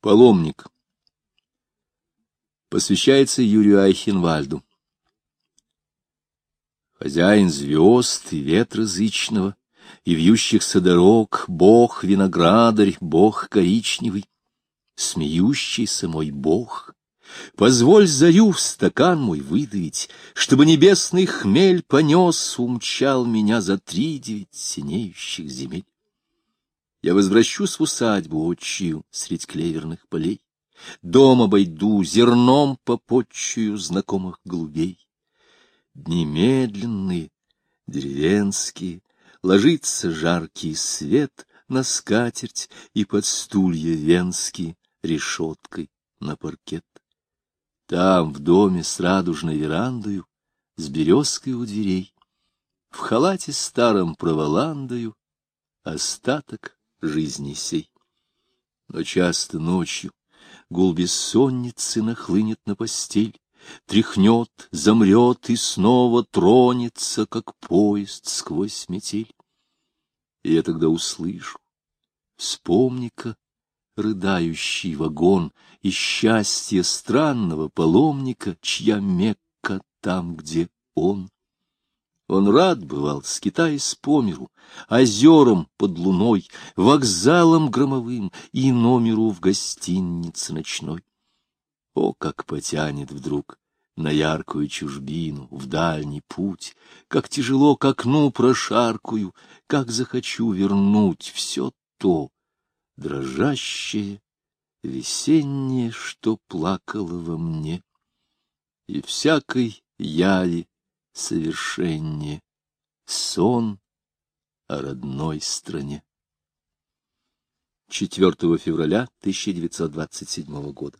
Паломник. Посвящается Юрию Айхенвальду. Хозяин звезд и ветра зычного, и вьющихся дорог, бог виноградарь, бог коричневый, смеющийся мой бог. Позволь зарю в стакан мой выдавить, чтобы небесный хмель понес, умчал меня за три девять синеющих земель. Я возвращусь в усадьбу отчью средь клеверных полей, Дом обойду, зерном попотчую знакомых голубей. Дни медленные, деревенские, ложится жаркий свет на скатерть и под стулья венские решеткой на паркет. Там, в доме с радужной верандою, с березкой у дверей, в халате старом проволандою остаток жизни сей. Но часто ночью гул бессонницы нахлынет на постель, Тряхнет, замрет и снова тронется, как поезд сквозь метель. И я тогда услышу, вспомни-ка, рыдающий вагон и счастье странного паломника, чья Мекка там, где он. Он рад бывал, скитаясь по миру, озером под луной, вокзалом громовым и номеру в гостинице ночной. О, как потянет вдруг на яркую чужбину, в дальний путь, как тяжело к окну прошаркую, как захочу вернуть все то, дрожащее, весеннее, что плакало во мне, и всякой яви совершеннее сон о родной стране. 4 февраля 1927 года.